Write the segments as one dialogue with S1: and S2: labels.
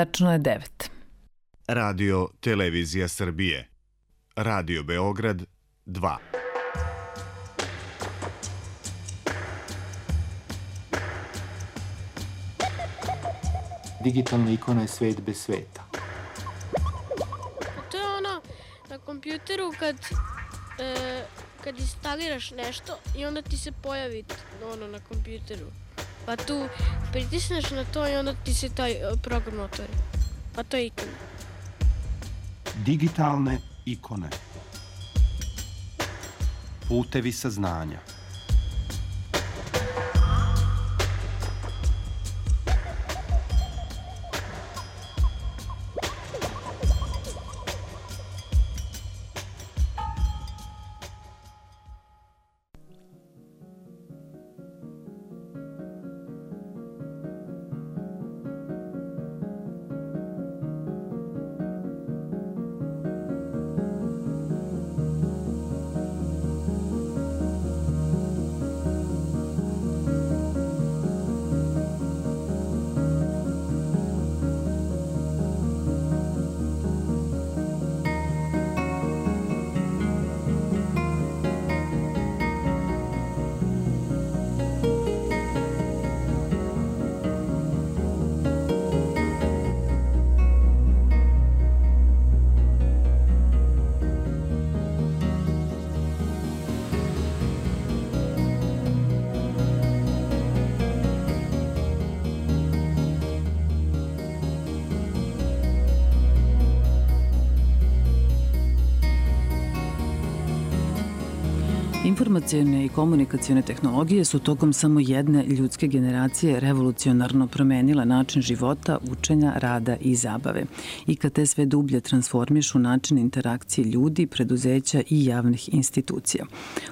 S1: Tačno je 9.
S2: Radio Televizija Srbije. Radio Beograd 2.
S3: Digitalna ikona je svet bez sveta.
S4: To je ono na kompjuteru kad, e, kad instaliraš nešto i onda ti se pojavi ono na kompjuteru. Pa tu pritisneš na to i onda ti se taj e, program otvori. Pa to je ikona.
S3: Digitalne ikone. Putevi saznanja.
S1: Informacijone i komunikacijone tehnologije su tokom samo jedne ljudske generacije revolucionarno promenile način života, učenja, rada i zabave. I kad te sve dublje transformišu način interakcije ljudi, preduzeća i javnih institucija.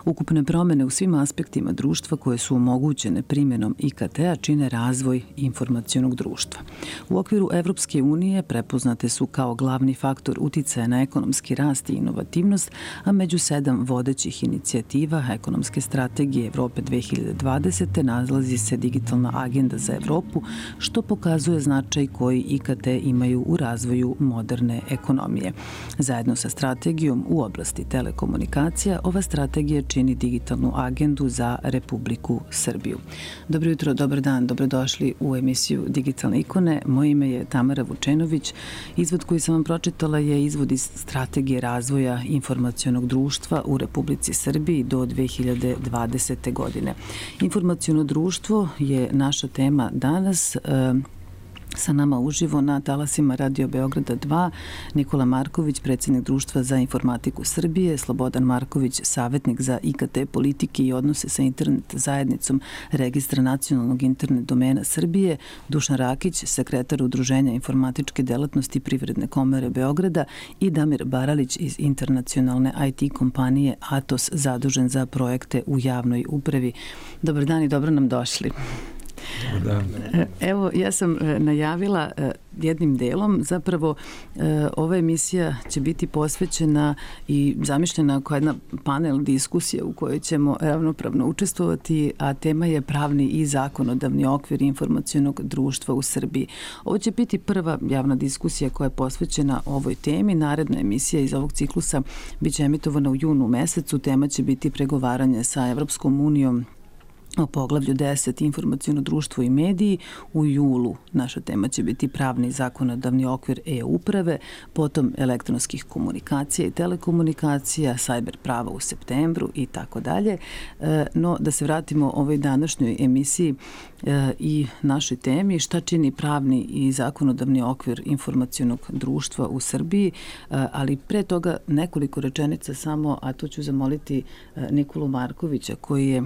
S1: Ukupne promene u svim aspektima društva koje su omogućene primjenom IKT-a čine razvoj informacijonog društva. U okviru Evropske unije prepoznate su kao glavni faktor uticaja na ekonomski rast i inovativnost, a među sedam vodećih inicijativa inicijativa ekonomske strategije Evrope 2020. nalazi se digitalna agenda za Evropu, što pokazuje značaj koji IKT imaju u razvoju moderne ekonomije. Zajedno sa strategijom u oblasti telekomunikacija, ova strategija čini digitalnu agendu za Republiku Srbiju. Dobro jutro, dobar dan, dobrodošli u emisiju Digitalne ikone. Moje ime je Tamara Vučenović. Izvod koji sam vam pročitala je izvod iz strategije razvoja informacijonog društva u Republici Srbiji do 2020. godine. Informacijono društvo je naša tema danas. E, sa nama uživo na talasima Radio Beograda 2 Nikola Marković, predsjednik Društva za informatiku Srbije, Slobodan Marković, savjetnik za IKT politike i odnose sa internet zajednicom Registra nacionalnog internet domena Srbije, Dušan Rakić, sekretar Udruženja informatičke delatnosti Privredne komere Beograda i Damir Baralić iz internacionalne IT kompanije Atos, zadužen za projekte u javnoj upravi. Dobar dan i dobro nam došli. Da. Evo, ja sam e, najavila e, jednim delom, zapravo e, ova emisija će biti posvećena i zamišljena kao jedna panel diskusija u kojoj ćemo ravnopravno učestvovati, a tema je pravni i zakonodavni okvir informacijonog društva u Srbiji. Ovo će biti prva javna diskusija koja je posvećena ovoj temi. Naredna emisija iz ovog ciklusa biće emitovana u junu mesecu. Tema će biti pregovaranje sa Evropskom unijom o poglavlju 10 informacijono društvo i mediji. U julu naša tema će biti pravni zakonodavni okvir e-uprave, potom elektronskih komunikacija i telekomunikacija, sajber prava u septembru i tako dalje. E, no, da se vratimo ovoj današnjoj emisiji i našoj temi, šta čini pravni i zakonodavni okvir informacijonog društva u Srbiji, e, ali pre toga nekoliko rečenica samo, a to ću zamoliti Nikolu Markovića koji je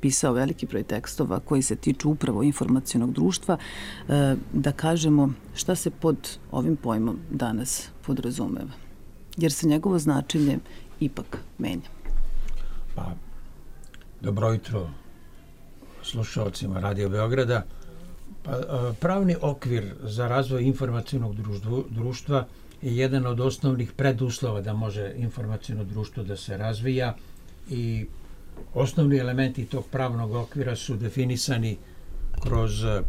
S1: pisao veliki broj tekstova koji se tiču upravo informacijonog društva, e, da kažemo šta se pod ovim pojmom danas podrazumeva. Jer se njegovo značenje ipak menja.
S5: Pa, dobro jutro slušalcima Radio Beograda. Pa, e, pravni okvir za razvoj informacijonog društva je jedan od osnovnih preduslova da može informacijono društvo da se razvija i Osnovni elementi tog pravnog okvira su definisani kroz eh,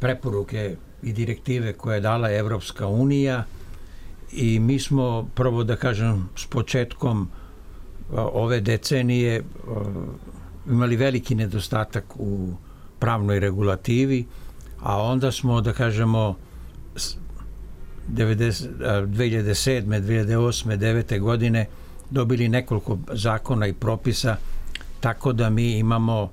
S5: preporuke i direktive koje je dala Evropska unija i mi smo prvo da kažem s početkom ove decenije imali veliki nedostatak u pravnoj regulativi, a onda smo da kažemo 90, 2007. 2008. 9. godine dobili nekoliko zakona i propisa tako da mi imamo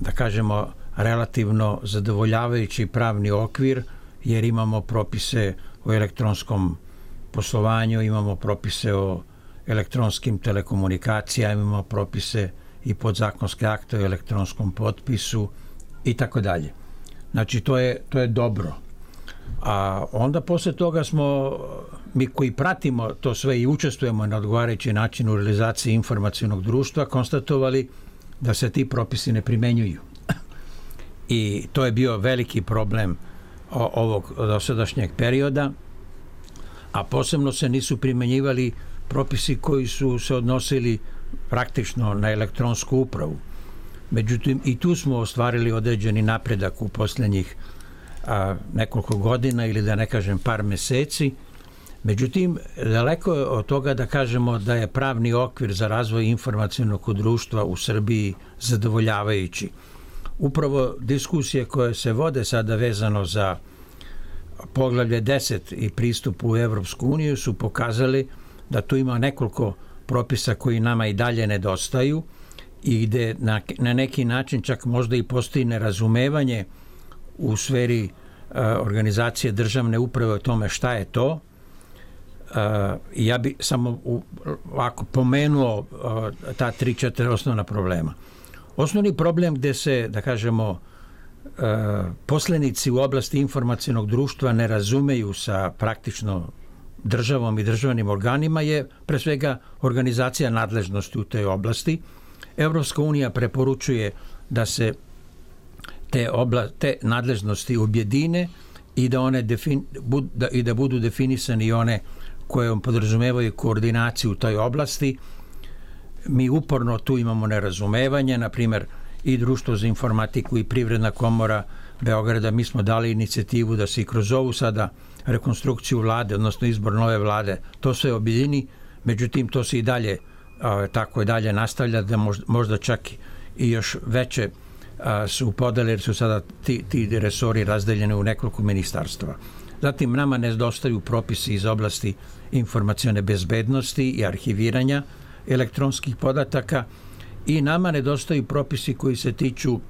S5: da kažemo relativno zadovoljavajući pravni okvir jer imamo propise o elektronskom poslovanju, imamo propise o elektronskim telekomunikacijama, imamo propise i podzakonske akte o elektronskom potpisu i tako dalje. Znači to je to je dobro. A onda posle toga smo mi koji pratimo to sve i učestvujemo na odgovarajući način u realizaciji informacionog društva konstatovali da se ti propisi ne primenjuju. I to je bio veliki problem ovog dosadašnjeg perioda, a posebno se nisu primenjivali propisi koji su se odnosili praktično na elektronsku upravu. Međutim, i tu smo ostvarili određeni napredak u poslednjih a, nekoliko godina ili da ne kažem par meseci. Međutim, daleko je od toga da kažemo da je pravni okvir za razvoj informacijonog društva u Srbiji zadovoljavajući. Upravo diskusije koje se vode sada vezano za poglavlje 10 i pristup u Evropsku uniju su pokazali da tu ima nekoliko propisa koji nama i dalje nedostaju i gde na, na neki način čak možda i postoji nerazumevanje u sferi uh, organizacije državne uprave o tome šta je to. Uh, ja bi samo u, ovako pomenuo uh, ta tri, četiri osnovna problema. Osnovni problem gde se, da kažemo, poslenici u oblasti informacijenog društva ne razumeju sa praktično državom i državnim organima je pre svega organizacija nadležnosti u toj oblasti. Evropska unija preporučuje da se te, obla, te nadležnosti objedine i da one defin, bud, da, i da budu definisani one koje podrazumevaju koordinaciju u toj oblasti. Mi uporno tu imamo nerazumevanje, na primer i Društvo za informatiku i Privredna komora Beograda, mi smo dali inicijativu da se i kroz ovu sada rekonstrukciju vlade, odnosno izbor nove vlade, to sve objedini, međutim to se i dalje a, tako i dalje nastavlja da možda, možda čak i još veće a, su podele jer su sada ti, ti resori razdeljeni u nekoliko ministarstva. Zatim nama nedostaju propisi iz oblasti informacione bezbednosti i arhiviranja elektronskih podataka i nama nedostaju propisi koji se tiču uh,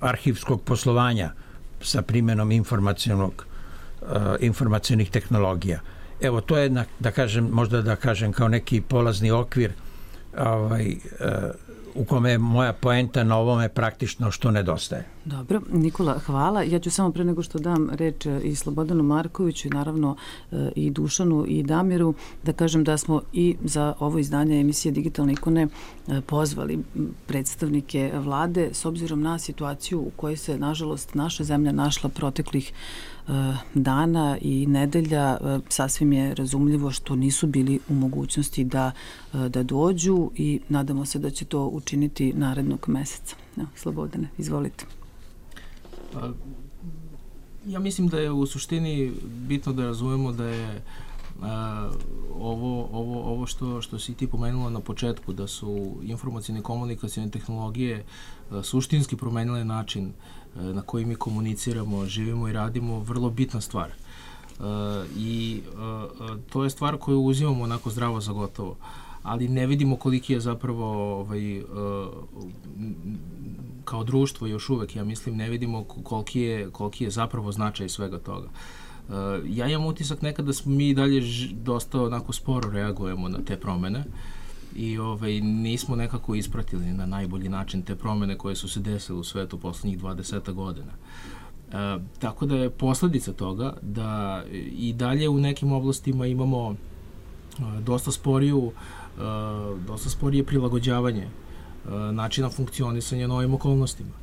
S5: arhivskog poslovanja sa primjenom informacionog uh, informacionih tehnologija. Evo to je da kažem možda da kažem kao neki polazni okvir ovaj uh, u kome je moja poenta na ovome praktično što nedostaje.
S1: Dobro, Nikola, hvala. Ja ću samo pre nego što dam reč e, i Slobodanu Markoviću i naravno e, i Dušanu i Damiru da kažem da smo i za ovo izdanje emisije Digitalne ikone e, pozvali predstavnike vlade s obzirom na situaciju u kojoj se nažalost naša zemlja našla proteklih dana i nedelja sasvim je razumljivo što nisu bili u mogućnosti da, da dođu i nadamo se da će to učiniti narednog meseca. Evo, Slobodane, izvolite.
S6: Ja mislim da je u suštini bitno da razumemo da je a, ovo, ovo, ovo što, što si ti pomenula na početku, da su informacijne komunikacijne tehnologije a, suštinski promenile način na koji mi komuniciramo, živimo i radimo, vrlo bitna stvar. A, I a, a, to je stvar koju uzimamo onako zdravo za gotovo ali ne vidimo koliki je zapravo ovaj, uh, kao društvo još uvek, ja mislim, ne vidimo koliki je, koliki je zapravo značaj svega toga. Uh, ja imam utisak nekada da smo mi dalje dosta onako sporo reagujemo na te promene i ovaj, nismo nekako ispratili na najbolji način te promene koje su se desile u svetu poslednjih 20 godina. Uh, tako da je posledica toga da i dalje u nekim oblastima imamo uh, dosta sporiju uh, dosta sporije prilagođavanje načina funkcionisanja novim okolnostima.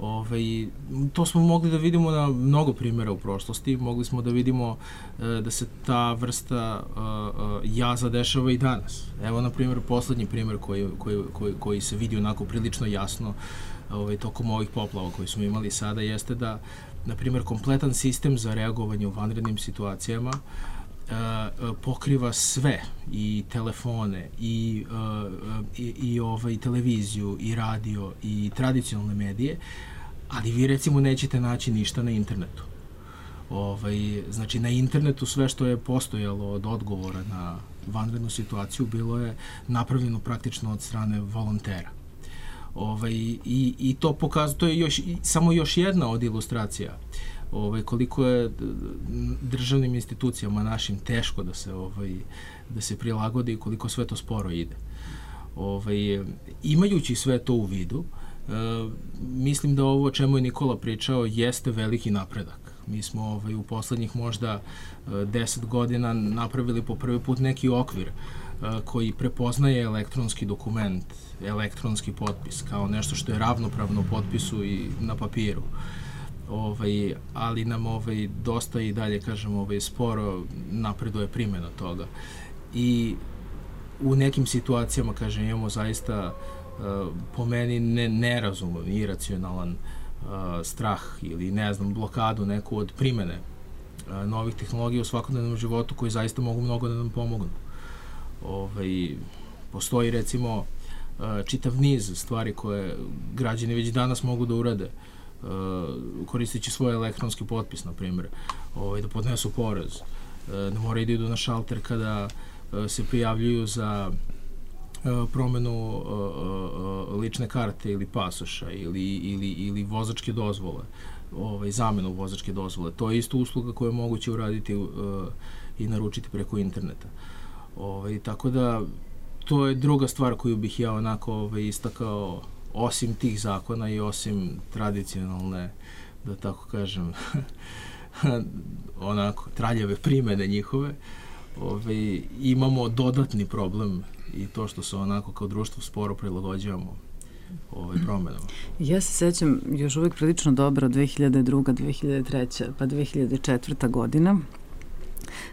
S6: Ove, ovaj, to smo mogli da vidimo na mnogo primjera u prošlosti, mogli smo da vidimo e, da se ta vrsta e, jaza dešava i danas. Evo, na primjer, poslednji primjer koji, koji, koji, koji se vidi onako prilično jasno ovaj, tokom ovih poplava koji smo imali sada jeste da, na primjer, kompletan sistem za reagovanje u vanrednim situacijama uh, pokriva sve i telefone i, uh, i, i ovaj, televiziju i radio i tradicionalne medije ali vi recimo nećete naći ništa na internetu ovaj, znači na internetu sve što je postojalo od odgovora na vanrednu situaciju bilo je napravljeno praktično od strane volontera. Ovaj, i, I to pokazuje, još, samo još jedna od ilustracija ovaj, koliko je državnim institucijama našim teško da se ovaj, da se prilagodi i koliko sve to sporo ide. Ovaj, imajući sve to u vidu, e, mislim da ovo čemu je Nikola pričao jeste veliki napredak. Mi smo ovaj, u poslednjih možda 10 e, godina napravili po prvi put neki okvir e, koji prepoznaje elektronski dokument, elektronski potpis kao nešto što je ravnopravno potpisu i na papiru. Ovaj, ali nam ovaj, dosta i dalje, kažem, ovaj, sporo napreduje primjena toga. I u nekim situacijama, kažem, imamo zaista uh, po meni ne, nerazuman, iracionalan uh, strah ili, ne znam, blokadu neku od primene uh, novih tehnologija u svakodnevnom životu koji zaista mogu mnogo da nam pomognu. Ovaj, postoji, recimo, čitav niz stvari koje građani već danas mogu da urade uh, koristeći svoj elektronski potpis, na primjer, ovaj, da podnesu porez, uh, da moraju da idu na šalter kada uh, se prijavljuju za uh, promenu uh, uh, lične karte ili pasoša ili, ili, ili vozačke dozvole, ovaj, zamenu vozačke dozvole. To je isto usluga koja je moguće uraditi uh, i naručiti preko interneta. Ovaj, tako da, to je druga stvar koju bih ja onako ovaj, istakao osim tih zakona i osim tradicionalne, da tako kažem, onako, traljave primene njihove, ovaj, imamo dodatni problem i to što se onako kao društvo sporo prilagođavamo ovaj promenama.
S1: Ja se sećam još uvek prilično dobro 2002. 2003. pa 2004. godina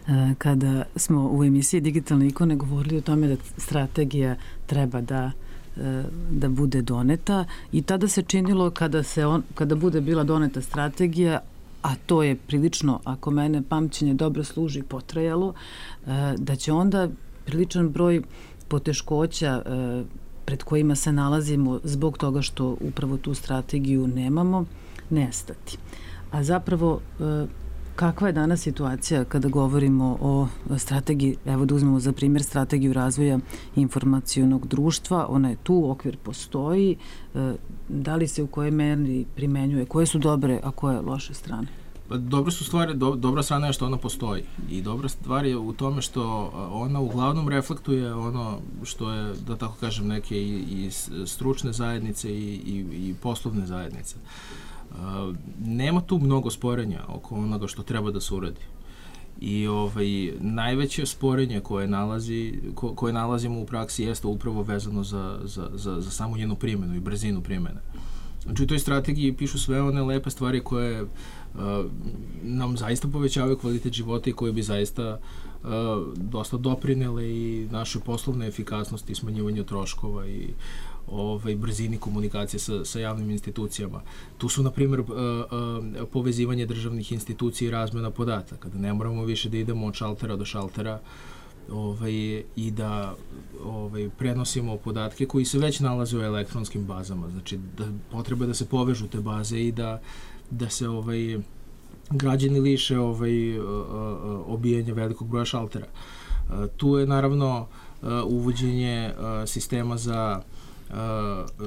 S1: e, kada smo u emisiji Digitalne ikone govorili o tome da strategija treba da da bude doneta i tada se činilo kada se on kada bude bila doneta strategija a to je prilično ako mene pamćenje dobro služi potrajalo e, da će onda priličan broj poteškoća e, pred kojima se nalazimo zbog toga što upravo tu strategiju nemamo nestati. A zapravo Kakva je danas situacija kada govorimo o strategiji, evo da uzmemo za primjer strategiju razvoja informacijonog društva, ona je tu, okvir postoji, e, da li se u kojoj meri primenjuje, koje su dobre, a koje loše strane?
S6: Pa dobre su stvari, do, dobra strana je što ona postoji i dobra stvar je u tome što ona uglavnom reflektuje ono što je, da tako kažem, neke i, i stručne zajednice i, i, i poslovne zajednice. Uh, nema tu mnogo sporenja oko onoga što treba da se uradi. I ovaj, najveće sporenje koje, nalazi, ko, koje nalazimo u praksi jeste upravo vezano za, za, za, za samu njenu primjenu i brzinu primjene. Znači u toj strategiji pišu sve one lepe stvari koje uh, nam zaista povećavaju kvalitet života i koje bi zaista uh, dosta doprinele i našoj poslovnoj efikasnosti i smanjivanju troškova i ovaj, brzini komunikacije sa, sa javnim institucijama. Tu su, na primjer, uh, uh, povezivanje državnih institucija i razmena podataka, da ne moramo više da idemo od šaltera do šaltera ovaj, i da ovaj, prenosimo podatke koji se već nalaze u elektronskim bazama. Znači, da, potreba da se povežu te baze i da, da se ovaj, građani liše ovaj, uh, obijanja velikog broja šaltera. Tu je naravno uvođenje sistema za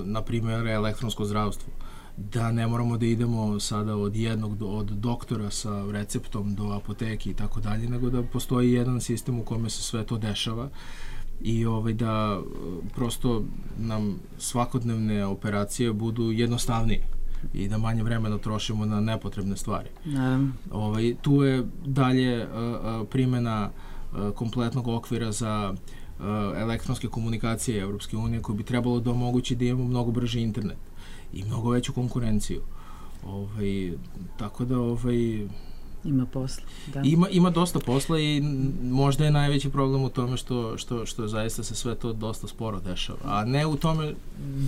S6: na primjer, elektronsko zdravstvo. Da ne moramo da idemo sada od jednog, do, od doktora sa receptom do apoteke i tako dalje, nego da postoji jedan sistem u kome se sve to dešava i ovaj da prosto nam svakodnevne operacije budu jednostavnije i da manje vremena trošimo na nepotrebne stvari.
S1: Naravno.
S6: Ovaj, tu je dalje uh, uh, primena uh, kompletnog okvira za Uh, elektronske komunikacije Evropske unije koji bi trebalo da omogući da imamo mnogo brži internet i mnogo veću konkurenciju. Ovaj, tako da ovaj,
S1: Ima posla, da.
S6: Ima, ima dosta posla i možda je najveći problem u tome što, što, što zaista se sve to dosta sporo dešava. A ne u tome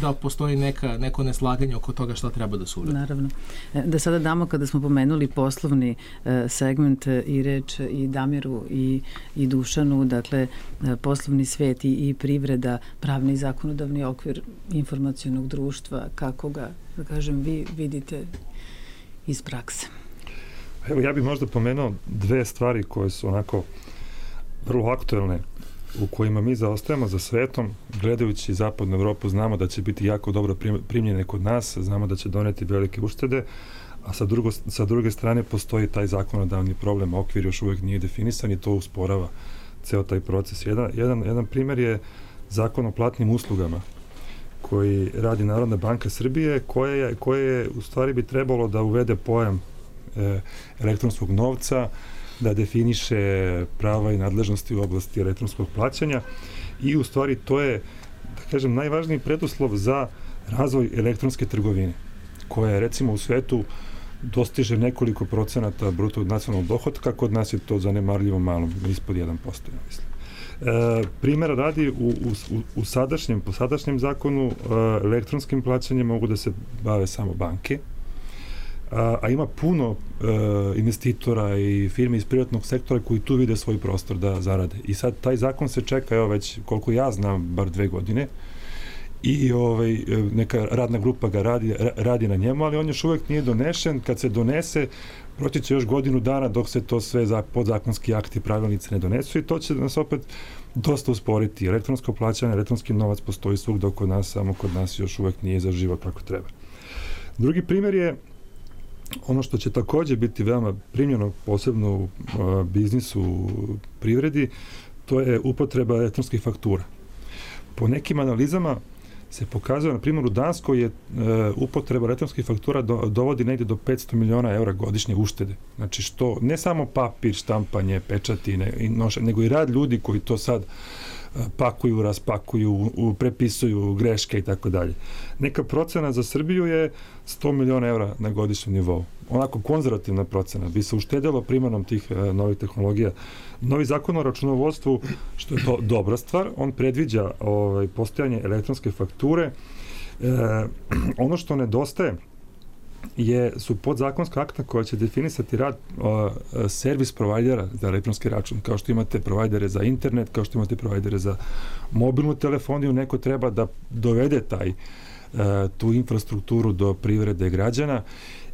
S6: da postoji neka, neko neslaganje oko toga šta treba da se uradi.
S1: Naravno. E, da sada damo kada smo pomenuli poslovni e, segment e, i reč i Damiru i, i Dušanu, dakle poslovni svet i, i privreda, pravni i zakonodavni okvir informacijonog društva, kako ga, da kažem, vi vidite iz prakse.
S7: Evo ja bih možda pomenuo dve stvari koje su onako vrlo aktuelne u kojima mi zaostajemo za svetom, gledajući zapadnu Evropu, znamo da će biti jako dobro primljene kod nas, znamo da će doneti velike uštede, a sa, drugo, sa druge strane postoji taj zakonodavni problem, okvir još uvek nije definisan i to usporava ceo taj proces. Jedan, jedan, jedan primer je zakon o platnim uslugama koji radi Narodna banka Srbije, koje je, koje je u stvari bi trebalo da uvede pojam elektronskog novca, da definiše prava i nadležnosti u oblasti elektronskog plaćanja i u stvari to je, da kažem, najvažniji preduslov za razvoj elektronske trgovine, koja je recimo u svetu dostiže nekoliko procenata bruto nacionalnog dohodka, kod nas je to zanemarljivo malo, ispod 1%, ja mislim. E, primjera radi u, u, u sadašnjem, po sadašnjem zakonu e, elektronskim plaćanjem mogu da se bave samo banke, a, a ima puno e, investitora i firme iz privatnog sektora koji tu vide svoj prostor da zarade. I sad taj zakon se čeka, evo već koliko ja znam, bar dve godine, i ovaj, neka radna grupa ga radi, radi na njemu, ali on još uvek nije donešen. Kad se donese, proći će još godinu dana dok se to sve za podzakonski akti pravilnice ne donesu i to će nas opet dosta usporiti. Elektronsko plaćanje, elektronski novac postoji svugde oko nas, samo kod nas još uvek nije zaživo kako treba. Drugi primer je ono što će takođe biti veoma primljeno posebno u biznisu, u privredi, to je upotreba elektronskih faktura. Po nekim analizama se pokazuje, na primjer u Danskoj je e, upotreba elektronskih faktura do, dovodi negde do 500 miliona eura godišnje uštede. Znači što, ne samo papir, štampanje, pečati, ne, noše, nego i rad ljudi koji to sad pakuju, raspakuju, prepisuju greške i tako dalje. Neka procena za Srbiju je 100 miliona evra na godišnjem nivou. Onako konzervativna procena bi se uštedelo primanom tih e, novih tehnologija. Novi zakon o računovodstvu, što je to dobra stvar, on predviđa ovaj, postojanje elektronske fakture. E, ono što nedostaje, je, su podzakonska akta koja će definisati rad o, servis provajdera za elektronski račun, kao što imate provajdere za internet, kao što imate provajdere za mobilnu telefoniju, neko treba da dovede taj e, tu infrastrukturu do privrede građana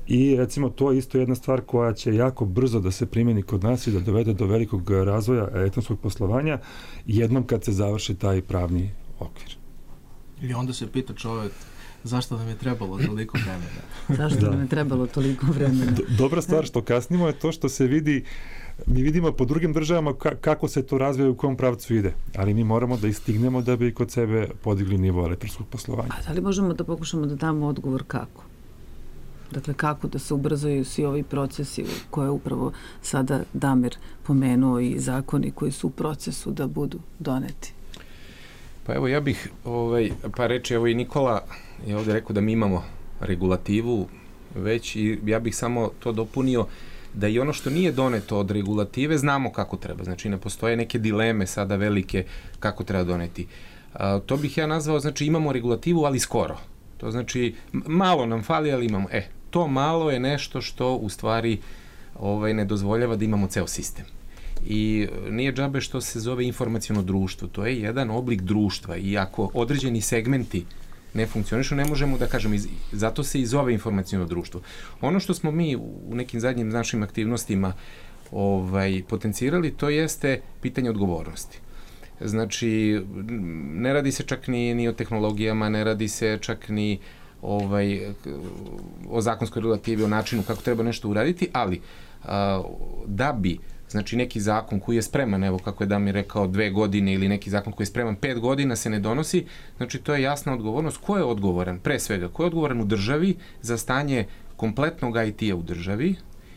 S7: i recimo to je isto jedna stvar koja će jako brzo da se primjeni kod nas i da dovede do velikog razvoja elektronskog poslovanja jednom kad se završi taj pravni okvir.
S6: I onda se pita čovek zašto nam je trebalo toliko vremena.
S1: zašto da. nam je trebalo toliko vremena. Do,
S7: dobra stvar što kasnimo je to što se vidi mi vidimo po drugim državama kako se to razvija u kom pravcu ide, ali mi moramo da istignemo da bi kod sebe podigli nivo elektronskog poslovanja.
S1: A da li možemo da pokušamo da damo odgovor kako? Dakle, kako da se ubrzaju svi ovi procesi koje upravo sada Damir pomenuo i zakoni koji su u procesu da budu doneti?
S8: Pa evo ja bih ovaj, pa reći, evo i Nikola je ovde rekao da mi imamo regulativu već i ja bih samo to dopunio da i ono što nije doneto od regulative znamo kako treba. Znači ne postoje neke dileme sada velike kako treba doneti. A, to bih ja nazvao, znači imamo regulativu ali skoro. To znači malo nam fali ali imamo. E, to malo je nešto što u stvari ovaj, ne dozvoljava da imamo ceo sistem i nije džabe što se zove informacijono društvo, to je jedan oblik društva i ako određeni segmenti ne funkcionišu, ne možemo da kažemo, iz, zato se i zove informacijono društvo. Ono što smo mi u nekim zadnjim našim aktivnostima ovaj, potencirali, to jeste pitanje odgovornosti. Znači, ne radi se čak ni, ni o tehnologijama, ne radi se čak ni ovaj, o zakonskoj relativi, o načinu kako treba nešto uraditi, ali a, da bi Znači neki zakon koji je spreman, evo kako je Damir rekao, dve godine ili neki zakon koji je spreman pet godina se ne donosi, znači to je jasna odgovornost. Ko je odgovoran? Pre svega, ko je odgovoran u državi za stanje kompletnog IT-a u državi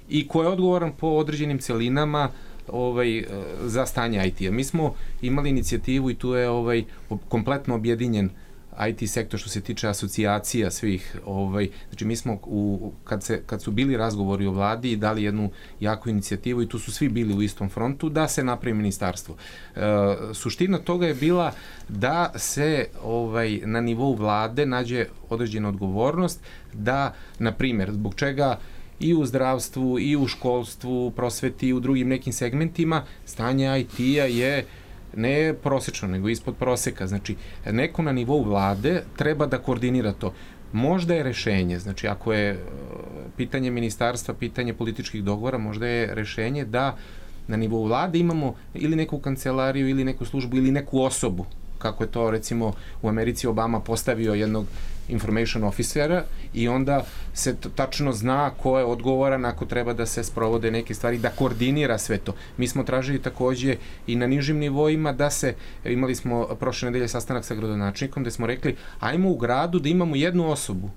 S8: i ko je odgovoran po određenim celinama ovaj, za stanje IT-a. Mi smo imali inicijativu i tu je ovaj kompletno objedinjen IT sektor što se tiče asocijacija svih, ovaj, znači mi smo u, kad, se, kad su bili razgovori o vladi dali jednu jaku inicijativu i tu su svi bili u istom frontu da se napravi ministarstvo. E, suština toga je bila da se ovaj na nivou vlade nađe određena odgovornost da, na primjer, zbog čega i u zdravstvu, i u školstvu, prosveti, i u drugim nekim segmentima, stanje IT-a je ne prosečno, nego ispod proseka. Znači, neko na nivou vlade treba da koordinira to. Možda je rešenje, znači ako je e, pitanje ministarstva, pitanje političkih dogovora, možda je rešenje da na nivou vlade imamo ili neku kancelariju ili neku službu ili neku osobu kako je to recimo u Americi Obama postavio jednog information officera i onda se tačno zna ko je odgovoran ako treba da se sprovode neke stvari, da koordinira sve to. Mi smo tražili takođe i na nižim nivoima da se, imali smo prošle nedelje sastanak sa gradonačnikom gde smo rekli ajmo u gradu da imamo jednu osobu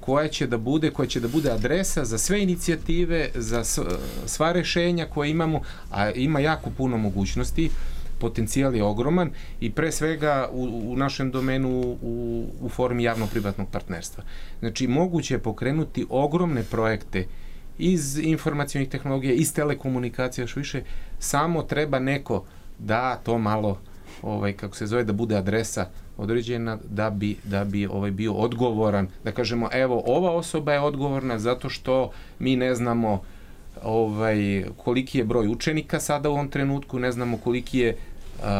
S8: koja će da bude, koja će da bude adresa za sve inicijative, za sva rešenja koje imamo, a ima jako puno mogućnosti potencijal je ogroman i pre svega u, u našem domenu u, u formi javno-privatnog partnerstva. Znači, moguće je pokrenuti ogromne projekte iz informacijonih tehnologija, iz telekomunikacija još više, samo treba neko da to malo ovaj kako se zove da bude adresa određena da bi da bi ovaj bio odgovoran da kažemo evo ova osoba je odgovorna zato što mi ne znamo ovaj, koliki je broj učenika sada u ovom trenutku, ne znamo koliki je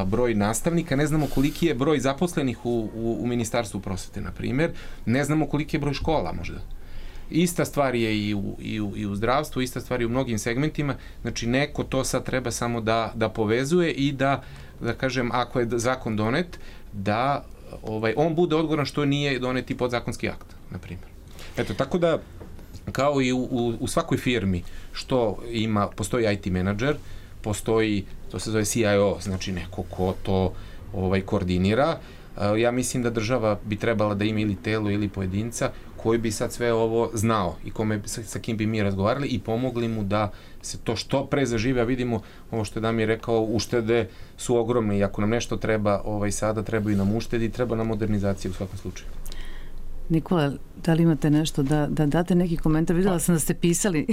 S8: broj nastavnika, ne znamo koliki je broj zaposlenih u, u, u Ministarstvu prosvete, na primjer, ne znamo koliki je broj škola možda. Ista stvar je i u, i u, i u zdravstvu, ista stvar je u mnogim segmentima, znači neko to sad treba samo da, da povezuje i da, da kažem, ako je zakon donet, da ovaj, on bude odgovoran što nije doneti podzakonski akt, na primjer. Eto, tako da kao i u, u, u svakoj firmi što ima, postoji IT menadžer, postoji, to se zove CIO, znači neko ko to ovaj koordinira. Ja mislim da država bi trebala da ima ili telo ili pojedinca koji bi sad sve ovo znao i kome, sa, sa kim bi mi razgovarali i pomogli mu da se to što pre zažive, a vidimo ovo što je Damir rekao, uštede su ogromne i ako nam nešto treba ovaj, sada, treba i nam uštedi, treba nam modernizacija u svakom slučaju.
S1: Nikola, da li imate nešto da, da date neki komentar? Videla sam da ste pisali.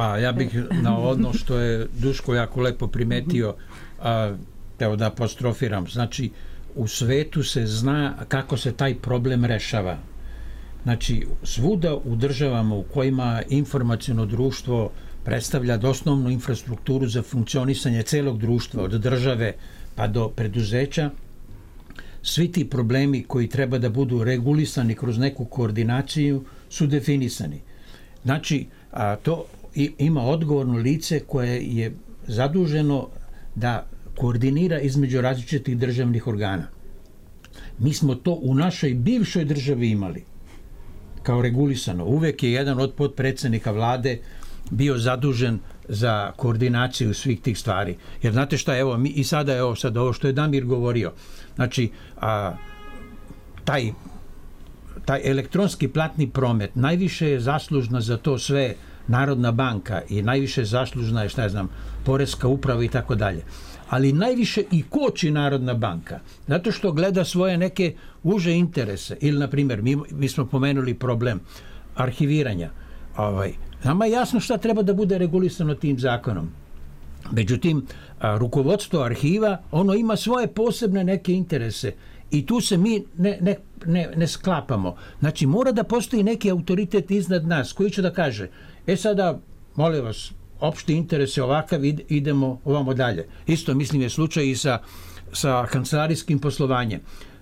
S5: Pa ja bih na ono što je Duško jako lepo primetio, a, evo da apostrofiram, znači u svetu se zna kako se taj problem rešava. Znači, svuda u državama u kojima informacijono društvo predstavlja osnovnu infrastrukturu za funkcionisanje celog društva, od države pa do preduzeća, svi ti problemi koji treba da budu regulisani kroz neku koordinaciju su definisani. Znači, a, to ima odgovorno lice koje je zaduženo da koordinira između različitih državnih organa. Mi smo to u našoj bivšoj državi imali kao regulisano. Uvek je jedan od podpredsednika vlade bio zadužen za koordinaciju svih tih stvari. Jer znate šta, evo, mi, i sada evo sad ovo što je Damir govorio, znači, a, taj, taj elektronski platni promet najviše je zaslužna za to sve Narodna banka i najviše zaslužna je, šta ja znam, Poreska uprava i tako dalje. Ali najviše i koči Narodna banka, zato što gleda svoje neke uže interese. Ili, na primjer, mi, mi smo pomenuli problem arhiviranja. Ovaj, nama je jasno šta treba da bude regulisano tim zakonom. Međutim, a, rukovodstvo arhiva, ono ima svoje posebne neke interese i tu se mi ne, ne, ne, ne sklapamo. Znači, mora da postoji neki autoritet iznad nas koji će da kaže, e sada, molim vas, opšti interes je ovakav, idemo ovamo dalje. Isto mislim je slučaj i sa, sa kancelarijskim poslovanjem.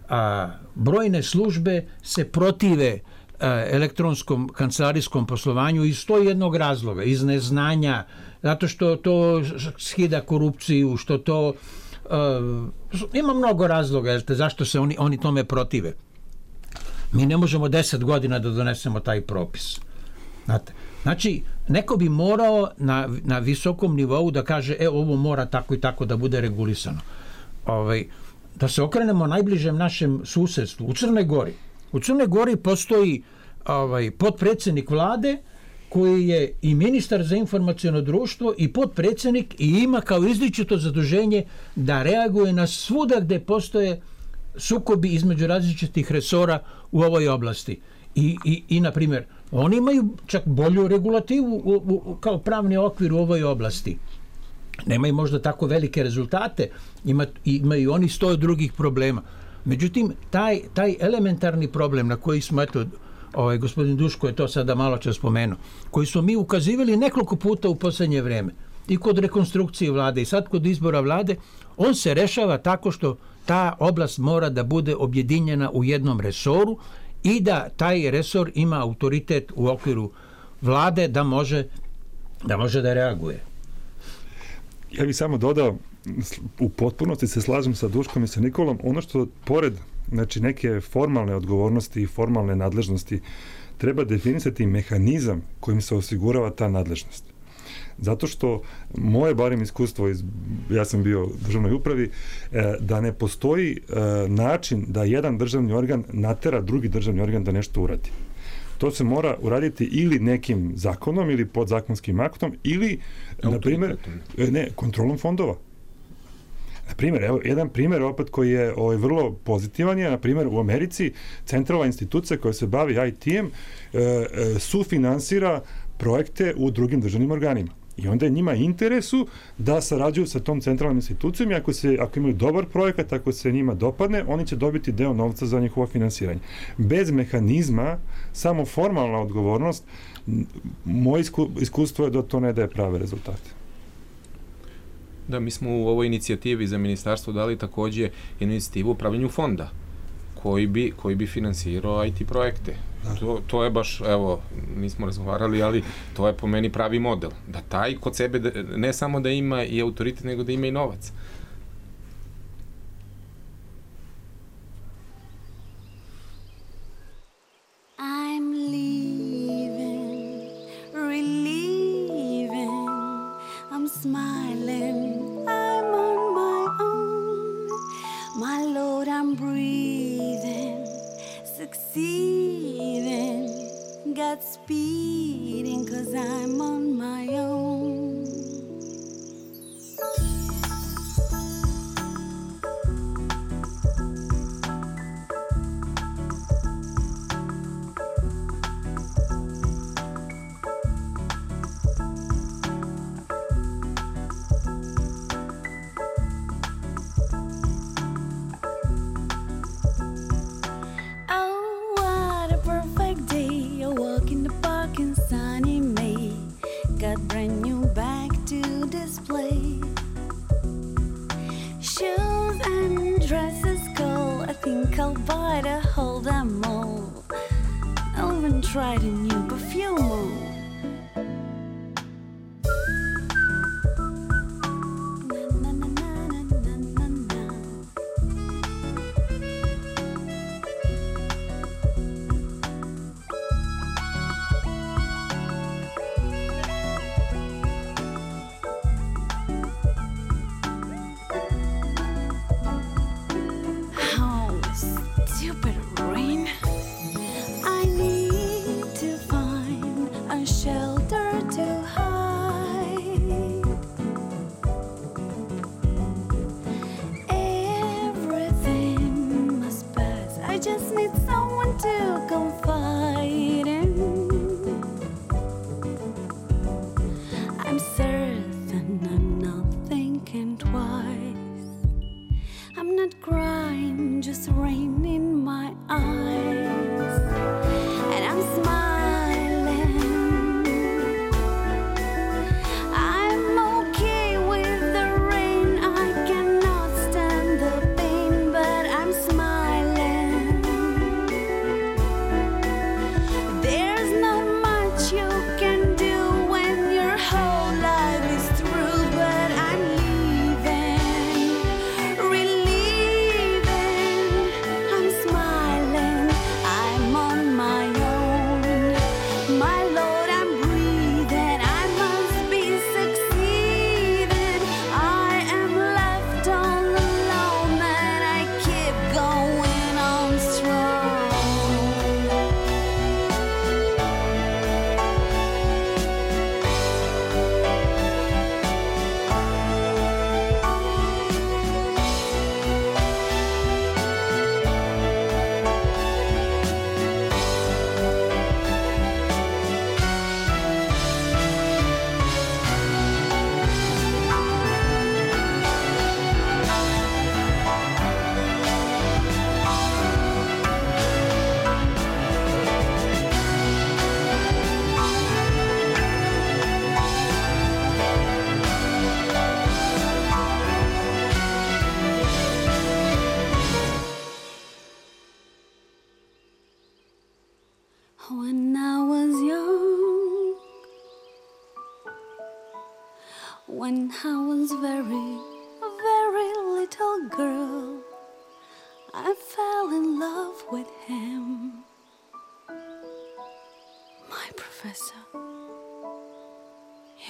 S5: A, brojne službe se protive elektronskom kancelarijskom poslovanju iz to jednog razloga, iz neznanja, zato što to skida korupciju, što to uh, ima mnogo razloga, jel te, zašto se oni, oni tome protive. Mi ne možemo 10 godina da donesemo taj propis. Znate, znači, neko bi morao na, na visokom nivou da kaže, e, ovo mora tako i tako da bude regulisano. Ovaj, da se okrenemo najbližem našem susedstvu, u Crnoj Gori. U Crnoj Gori postoji ovaj, podpredsednik vlade, koji je i ministar za informacijono društvo i podpredsednik i ima kao izričito zaduženje da reaguje na svuda gde postoje sukobi između različitih resora u ovoj oblasti. I, i, i na primjer, oni imaju čak bolju regulativu u, u, kao pravni okvir u ovoj oblasti. Nemaju možda tako velike rezultate, ima, imaju oni sto drugih problema. Međutim, taj, taj elementarni problem na koji smo, eto, ovaj, gospodin Duško je to sada malo čas spomenuo, koji smo mi ukazivali nekoliko puta u poslednje vreme, i kod rekonstrukcije vlade i sad kod izbora vlade, on se rešava tako što ta oblast mora da bude objedinjena u jednom resoru i da taj resor ima autoritet u okviru vlade da može da može da reaguje.
S7: Ja bih samo dodao, u potpunosti se slažem sa Duškom i sa Nikolom, ono što pored znači, neke formalne odgovornosti i formalne nadležnosti treba definisati mehanizam kojim se osigurava ta nadležnost. Zato što moje barem iskustvo iz ja sam bio u državnoj upravi e, da ne postoji e, način da jedan državni organ natera drugi državni organ da nešto uradi. To se mora uraditi ili nekim zakonom ili podzakonskim aktom ili na primjer ne kontrolom fondova. Na primjer, evo, jedan primjer opet koji je ovaj, vrlo pozitivan je, na primjer, u Americi centralna institucija koja se bavi IT-em e, e, sufinansira projekte u drugim državnim organima. I onda je njima interesu da sarađuju sa tom centralnom institucijom i ako, se, ako imaju dobar projekat, ako se njima dopadne, oni će dobiti deo novca za njihovo finansiranje. Bez mehanizma, samo formalna odgovornost, moje iskustvo je da to ne daje prave rezultate.
S9: Da, mi smo u ovoj inicijativi za ministarstvo dali takođe inicijativu upravljanju fonda koji bi, koji bi finansirao IT projekte. To, to je baš, evo, nismo razgovarali, ali to je po meni pravi model. Da taj kod sebe da, ne samo da ima i autoritet, nego da ima i novac. I'm leaving, relieving, I'm smiling, I'm on my own. My Lord, I'm breathing, succeeding, got speeding, cause I'm on my own.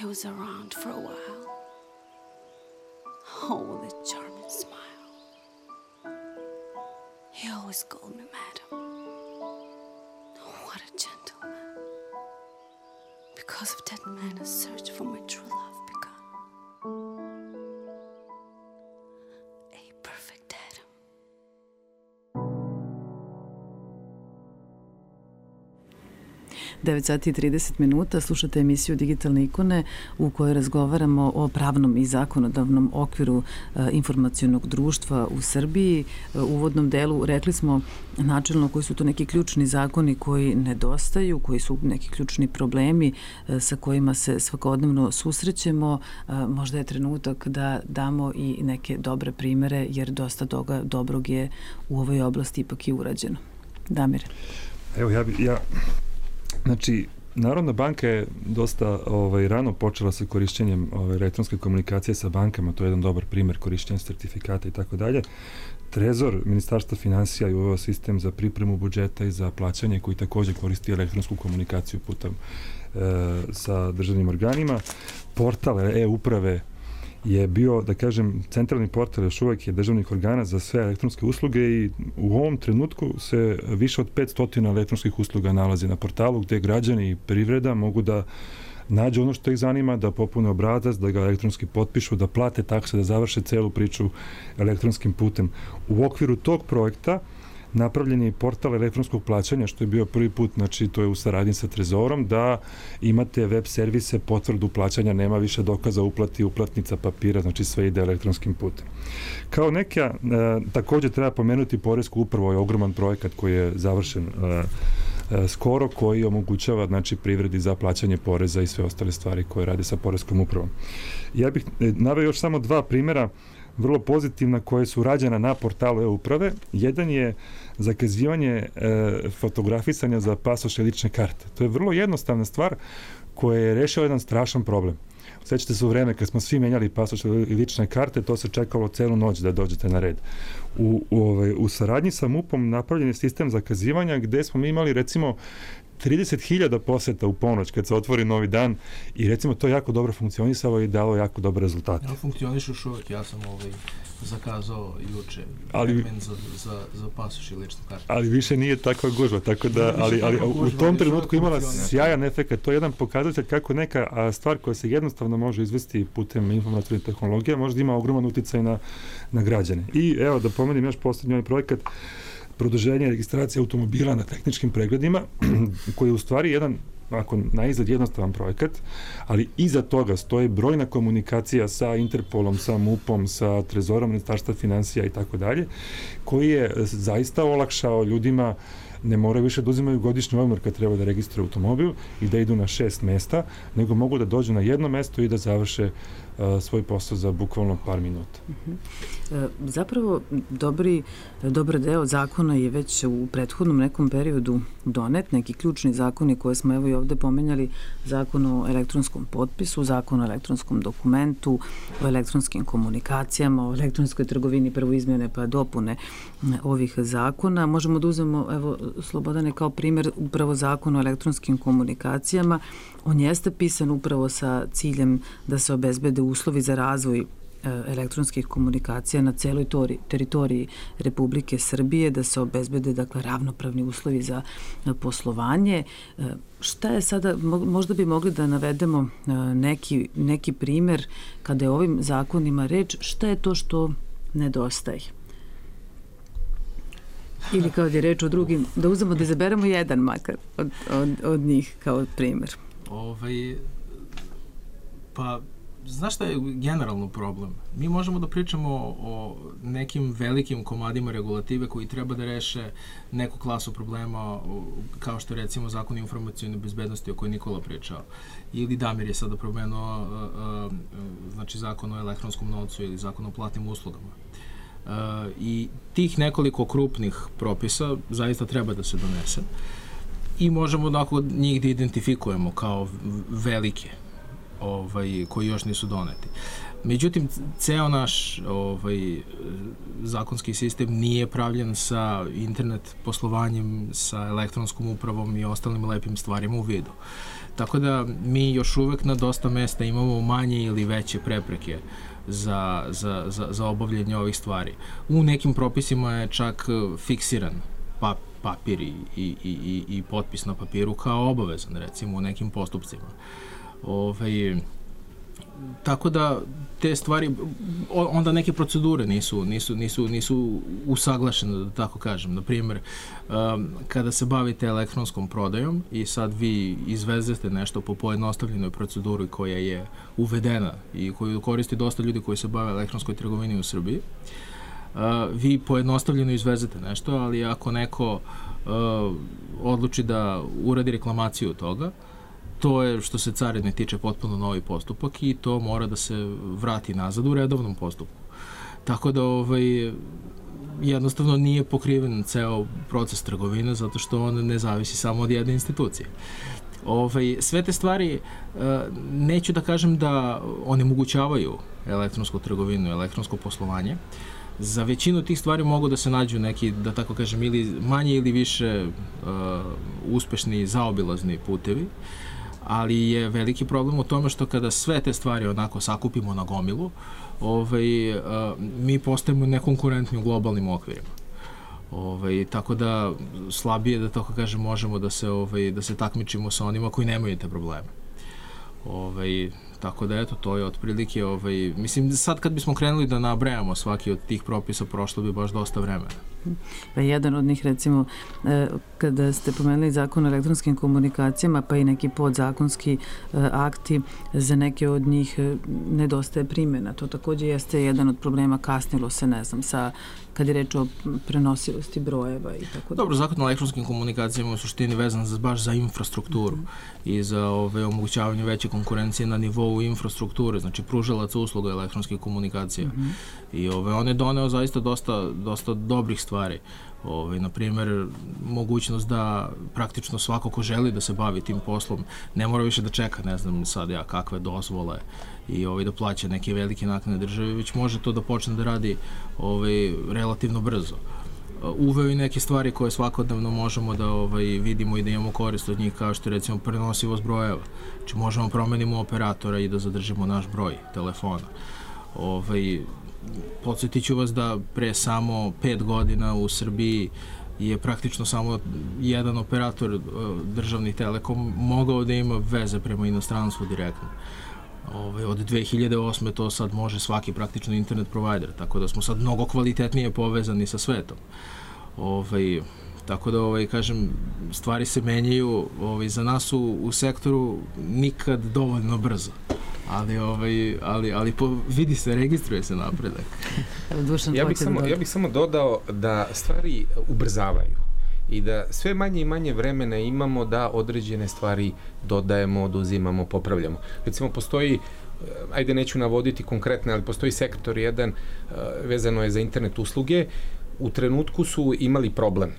S9: Was around for a while. Oh, the charming smile. He always called me madam. What a gentleman. Because of that man, I searched for my true love
S1: 9 sati i 30 minuta slušate emisiju Digitalne ikone u kojoj razgovaramo o pravnom i zakonodavnom okviru e, informacijonog društva u Srbiji. E, u uvodnom delu rekli smo načelno koji su to neki ključni zakoni koji nedostaju, koji su neki ključni problemi e, sa kojima se svakodnevno susrećemo. Možda je trenutak da damo i neke dobre primere jer dosta toga dobrog je u ovoj oblasti ipak i urađeno. Damir.
S7: Evo ja, bi, ja Znači, Narodna banka je dosta ovaj, rano počela sa korišćenjem ovaj, elektronske komunikacije sa bankama, to je jedan dobar primer korišćenja sertifikata i tako dalje. Trezor Ministarstva financija je uveo sistem za pripremu budžeta i za plaćanje koji takođe koristi elektronsku komunikaciju putem e, sa državnim organima. Portal e-uprave je bio, da kažem, centralni portal još uvek je državnih organa za sve elektronske usluge i u ovom trenutku se više od 500 elektronskih usluga nalazi na portalu gde građani i privreda mogu da nađu ono što ih zanima, da popune obrazac, da ga elektronski potpišu, da plate takse, da završe celu priču elektronskim putem. U okviru tog projekta napravljen je portal elektronskog plaćanja, što je bio prvi put, znači to je u saradnji sa Trezorom, da imate web servise, potvrdu plaćanja, nema više dokaza uplati, uplatnica papira, znači sve ide elektronskim putem. Kao neka, e, takođe treba pomenuti Poresku upravo, je ogroman projekat koji je završen e, e, skoro koji omogućava znači privredi za plaćanje poreza i sve ostale stvari koje rade sa poreskom upravom. Ja bih e, naveo još samo dva primera vrlo pozitivna koje su rađena na portalu e-uprave. Jedan je zakazivanje e, fotografisanja za pasoše lične karte. To je vrlo jednostavna stvar koja je rešila jedan strašan problem. Sećate se u vreme kad smo svi menjali pasoše i lične karte, to se čekalo celu noć da dođete na red. U, u, ovaj, u saradnji sa MUP-om napravljen je sistem zakazivanja gde smo mi imali recimo 30.000 poseta u ponoć kad se otvori novi dan i recimo to jako dobro funkcionisalo i dalo jako dobre rezultate.
S6: Ja, funkcioniš još uvek, ja sam ovaj zakazao juče ali, za, za, za pasoš i ličnu kartu.
S7: Ali više nije takva gužva, tako da, ali, ali u tom trenutku imala sjajan efekt, to je jedan pokazatelj kako neka stvar koja se jednostavno može izvesti putem informacijne tehnologije, možda ima ogroman uticaj na, na građane. I evo da pomenem još poslednji ovaj projekat, produženje registracije automobila na tehničkim pregledima, koji je u stvari jedan ako najzad jednostavan projekat, ali iza toga stoji brojna komunikacija sa Interpolom, sa MUP-om, sa Trezorom ministarstva financija i tako dalje, koji je zaista olakšao ljudima ne moraju više da uzimaju godišnji odmor kad treba da registruju automobil i da idu na šest mesta, nego mogu da dođu na jedno mesto i da završe svoj posao za bukvalno par minuta. Uh
S1: -huh. e, zapravo, dobri, dobar deo zakona je već u prethodnom nekom periodu donet, neki ključni zakoni koje smo evo i ovde pomenjali, zakon o elektronskom potpisu, zakon o elektronskom dokumentu, o elektronskim komunikacijama, o elektronskoj trgovini, prvo izmjene pa dopune ovih zakona. Možemo da uzmemo, evo, Slobodane, kao primjer upravo zakon o elektronskim komunikacijama. On jeste pisan upravo sa ciljem da se obezbede uslovi za razvoj e, elektronskih komunikacija na celoj tori, teritoriji Republike Srbije, da se obezbede dakle, ravnopravni uslovi za e, poslovanje. E, šta je sada, možda bi mogli da navedemo neki, neki primer kada je ovim zakonima reč, šta je to što nedostaje? Ili kao da je reč o drugim, da uzemo da izaberemo jedan makar od, od, od njih kao primer.
S6: Ovaj, pa znaš šta je generalno problem? Mi možemo da pričamo o nekim velikim komadima regulative koji treba da reše neku klasu problema kao što je recimo zakon informacijone bezbednosti o kojoj Nikola pričao. Ili Damir je sada promenuo znači zakon o elektronskom novcu ili zakon o platnim uslugama. I tih nekoliko krupnih propisa zaista treba da se donese i možemo onako njih da identifikujemo kao velike ovaj, koji još nisu doneti. Međutim, ceo naš ovaj, zakonski sistem nije pravljen sa internet poslovanjem, sa elektronskom upravom i ostalim lepim stvarima u vidu. Tako da mi još uvek na dosta mesta imamo manje ili veće prepreke za, za, za, za obavljanje ovih stvari. U nekim propisima je čak fiksiran pa, papir i, i, i, i potpis na papiru kao obavezan, recimo, u nekim postupcima. Ovaj, tako da te stvari onda neke procedure nisu nisu nisu nisu usaglašene da tako kažem na primer um, kada se bavite elektronskom prodajom i sad vi izvezete nešto po pojednostavljenoj proceduri koja je uvedena i koju koristi dosta ljudi koji se bave elektronskoj trgovini u Srbiji vi pojednostavljeno izvezete nešto ali ako neko uh, odluči da uradi reklamaciju toga to je što se carine tiče potpuno novi postupak i to mora da se vrati nazad u redovnom postupku. Tako da ovaj, jednostavno nije pokriven ceo proces trgovine zato što on ne zavisi samo od jedne institucije. Ovaj, sve te stvari neću da kažem da onemogućavaju elektronsku trgovinu, elektronsko poslovanje. Za većinu tih stvari mogu da se nađu neki, da tako kažem, ili manje ili više uh, uspešni zaobilazni putevi. Ali je veliki problem u tome što kada sve te stvari onako sakupimo na gomilu, ovaj, uh, mi postajemo nekonkurentni u globalnim okvirima. Ovaj, tako da slabije da tako kažem možemo da se ovaj da se takmičimo sa onima koji nemaju te probleme. Ovaj tako da eto to je otprilike ovaj mislim sad kad bismo krenuli da nabrajamo svaki od tih propisa prošlo bi baš dosta vremena.
S1: Pa jedan od njih recimo e, kada ste pomenuli zakon o elektronskim komunikacijama pa i neki podzakonski e, akti za neke od njih e, nedostaje primjena. To takođe jeste jedan od problema kasnilo se ne znam sa kad je reč o prenosivosti brojeva i tako
S6: Dobro, zakon o elektronskim komunikacijama u suštini vezan za, baš za infrastrukturu mm -hmm. i za ove, omogućavanje veće konkurencije na nivou infrastrukture, znači pružalaca usluga elektronskih komunikacija. Mm -hmm. I ove, on je doneo zaista dosta, dosta dobrih stvari. Ove, na primer, mogućnost da praktično svako ko želi da se bavi tim poslom ne mora više da čeka, ne znam sad ja kakve dozvole i ovaj, da plaća neke velike naknade države, već može to da počne da radi ovaj, relativno brzo. Uveo i neke stvari koje svakodnevno možemo da ovaj, vidimo i da imamo korist od njih, kao što je recimo prenosivost brojeva. Znači možemo promenimo operatora i da zadržimo naš broj telefona. Ovaj, podsjetit ću vas da pre samo pet godina u Srbiji je praktično samo jedan operator e, državni telekom mogao da ima veze prema inostranstvu direktno. Ove, od 2008. to sad može svaki praktično internet provider, tako da smo sad mnogo kvalitetnije povezani sa svetom. Ove, tako da, ovaj, kažem, stvari se menjaju ovaj, za nas u, u sektoru nikad dovoljno brzo ali ovaj ali ali po, vidi se registruje se napredak.
S8: Dušan ja bih samo ja bih samo dodao da stvari ubrzavaju i da sve manje i manje vremena imamo da određene stvari dodajemo, oduzimamo, popravljamo. Recimo postoji eh, ajde neću navoditi konkretne, ali postoji sektor jedan eh, vezano je za internet usluge, u trenutku su imali problem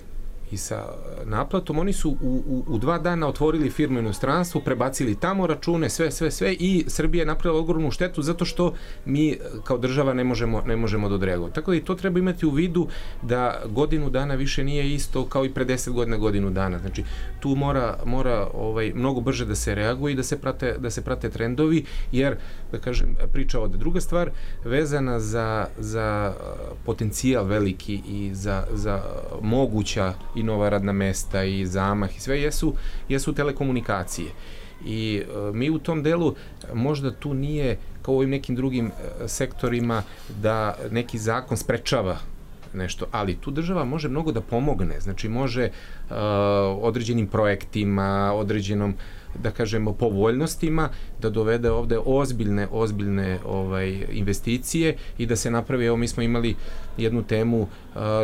S8: i sa naplatom, oni su u, u, u dva dana otvorili firmu inostranstvu, prebacili tamo račune, sve, sve, sve i Srbija je napravila ogromnu štetu zato što mi kao država ne možemo, ne možemo da odreagovati. Tako da i to treba imati u vidu da godinu dana više nije isto kao i pre 10 godina godinu dana. Znači, tu mora, mora ovaj, mnogo brže da se reaguje i da se prate, da se prate trendovi, jer, da kažem, priča od druga stvar, vezana za, za potencijal veliki i za, za moguća i nova radna mesta i zamah i sve jesu, jesu telekomunikacije. I e, mi u tom delu možda tu nije kao u ovim nekim drugim e, sektorima da neki zakon sprečava nešto, ali tu država može mnogo da pomogne, znači može uh, određenim projektima, određenom da kažemo povoljnostima da dovede ovde ozbiljne ozbiljne ovaj investicije i da se napravi evo mi smo imali jednu temu uh,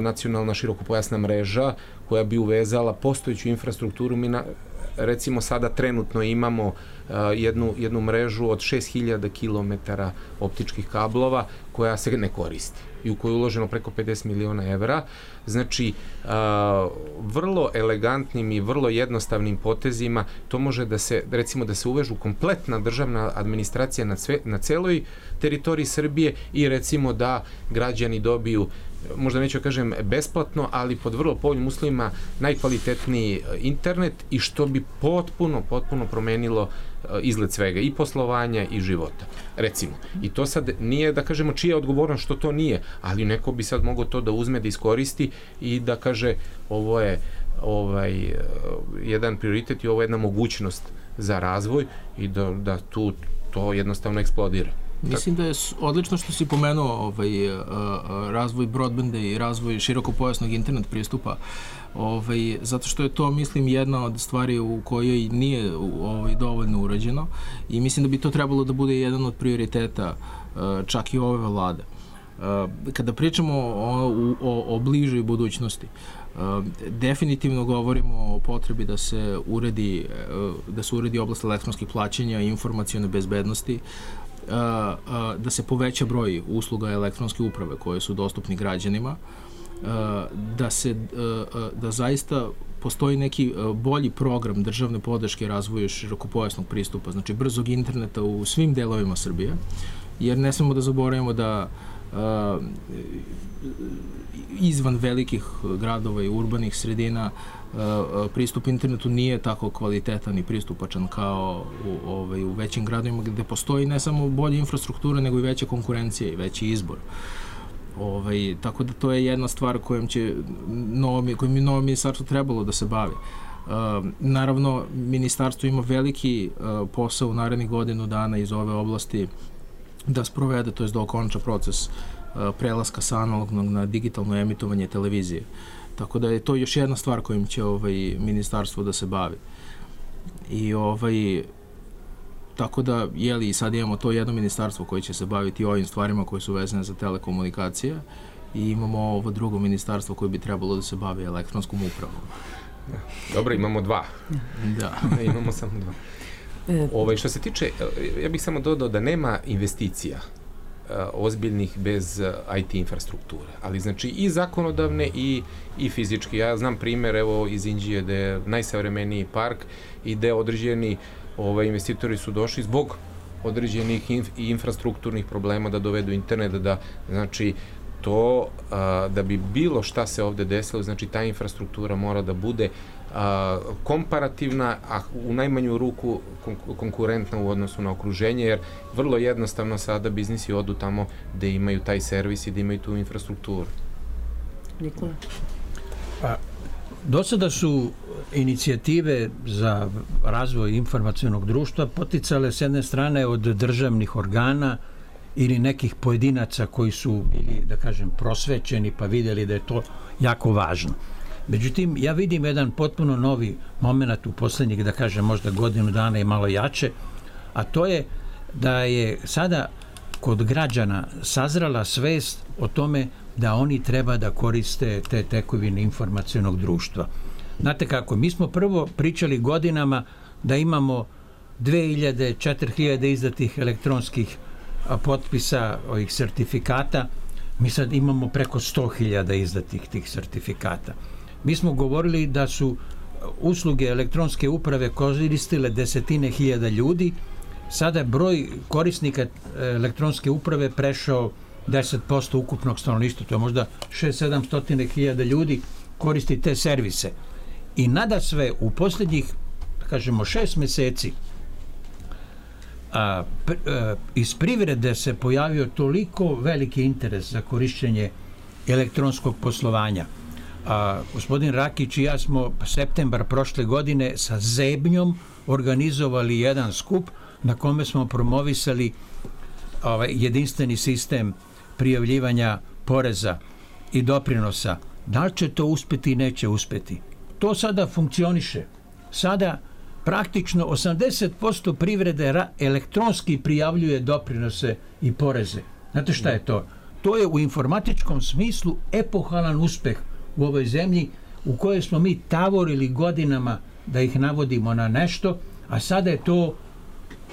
S8: nacionalna širokopojasna mreža koja bi uvezala postojeću infrastrukturu. Mi na, recimo sada trenutno imamo uh, jednu, jednu mrežu od 6000 km optičkih kablova koja se ne koristi i u koju je uloženo preko 50 miliona evra. Znači, a, vrlo elegantnim i vrlo jednostavnim potezima to može da se, recimo, da se uvežu kompletna državna administracija na, sve, na celoj teritoriji Srbije i recimo da građani dobiju možda neću da kažem besplatno, ali pod vrlo povoljnim uslovima najkvalitetniji internet i što bi potpuno, potpuno promenilo E, izgled svega i poslovanja i života recimo. I to sad nije da kažemo čija je odgovornost što to nije ali neko bi sad mogao to da uzme da iskoristi i da kaže ovo je ovaj e, jedan prioritet i ovo je jedna mogućnost za razvoj i da, da tu to jednostavno eksplodira.
S6: Mislim da je odlično što si pomenuo ovaj, razvoj broadbanda i razvoj širokopojasnog internet pristupa, ovaj, zato što je to, mislim, jedna od stvari u kojoj nije ovaj, dovoljno urađeno i mislim da bi to trebalo da bude jedan od prioriteta čak i ove vlade. Kada pričamo o, o, o bližoj budućnosti, definitivno govorimo o potrebi da se uredi da se uredi oblast elektronskih plaćanja i informacione bezbednosti da se poveća broj usluga elektronske uprave koje su dostupni građanima, da se da zaista postoji neki bolji program državne podrške razvoju širokopojasnog pristupa, znači brzog interneta u svim delovima Srbije, jer ne smemo da zaboravimo da izvan velikih gradova i urbanih sredina pristup internetu nije tako kvalitetan i pristupačan kao u, ovaj, u većim gradovima gde postoji ne samo bolja infrastruktura nego i veća konkurencija i veći izbor. Ovaj, tako da to je jedna stvar kojom će novo, kojom je novo ministarstvo trebalo da se bavi. Uh, naravno, ministarstvo ima veliki uh, posao u narednih godinu dana iz ove oblasti da sprovede, to je da okonča proces uh, prelaska sa analognog na digitalno emitovanje televizije. Tako da je to još jedna stvar kojim će ovaj ministarstvo da se bavi. I ovaj tako da jeli sad imamo to jedno ministarstvo koje će se baviti ovim stvarima koje su vezane za telekomunikacije i imamo ovo drugo ministarstvo koje bi trebalo da se bavi elektronskom upravom.
S8: Dobro, imamo dva.
S6: Da.
S8: imamo samo dva. E, ovaj, što se tiče, ja bih samo dodao da nema investicija uh, ozbiljnih bez uh, IT infrastrukture. Ali znači i zakonodavne i, i fizički. Ja znam primer evo iz Indije da je najsavremeniji park i da određeni ovaj, investitori su došli zbog određenih inf infrastrukturnih problema da dovedu internet, da znači to a, da bi bilo šta se ovde desilo, znači ta infrastruktura mora da bude a, komparativna, a u najmanju ruku kon konkurentna u odnosu na okruženje, jer vrlo jednostavno sada biznisi odu tamo gde imaju taj servis i da imaju tu infrastrukturu.
S1: Nikola?
S5: Pa, do sada su inicijative za razvoj informacijonog društva poticale s jedne strane od državnih organa ili nekih pojedinaca koji su bili, da kažem, prosvećeni pa videli da je to jako važno. Međutim, ja vidim jedan potpuno novi moment u poslednjih, da kažem, možda godinu dana i malo jače, a to je da je sada kod građana sazrala svest o tome da oni treba da koriste te tekovine informacijonog društva. Znate kako, mi smo prvo pričali godinama da imamo 2000, 4000 izdatih elektronskih potpisa ovih sertifikata, mi sad imamo preko 100.000 izdatih tih sertifikata. Mi smo govorili da su usluge elektronske uprave koristile desetine hiljada ljudi, sada broj korisnika elektronske uprave prešao 10% ukupnog stanovništva, to je možda 6-700 hiljada ljudi koristi te servise. I nada sve u poslednjih, da kažemo, šest meseci a, pr, a, iz privrede se pojavio toliko veliki interes za korišćenje elektronskog poslovanja. A, gospodin Rakić i ja smo septembar prošle godine sa Zebnjom organizovali jedan skup na kome smo promovisali ovaj jedinstveni sistem prijavljivanja poreza i doprinosa. Da li će to uspeti i neće uspeti? To sada funkcioniše. Sada praktično 80% privrede elektronski prijavljuje doprinose i poreze. Znate šta je to? To je u informatičkom smislu epohalan uspeh u ovoj zemlji u kojoj smo mi tavorili godinama da ih navodimo na nešto, a sada je to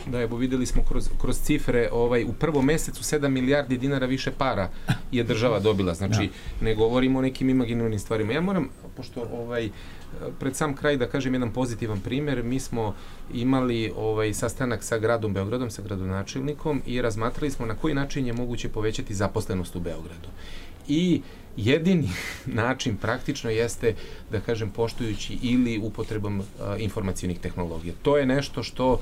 S8: Da, evo videli smo kroz, kroz cifre, ovaj, u prvom mesecu 7 milijardi dinara više para je država dobila, znači da. ne govorimo o nekim imaginarnim stvarima. Ja moram, pošto ovaj, pred sam kraj da kažem jedan pozitivan primer, mi smo imali ovaj sastanak sa gradom Beogradom, sa gradonačelnikom i razmatrali smo na koji način je moguće povećati zaposlenost u Beogradu. I jedini način praktično jeste, da kažem, poštujući ili upotrebom uh, informacijonih tehnologija. To je nešto što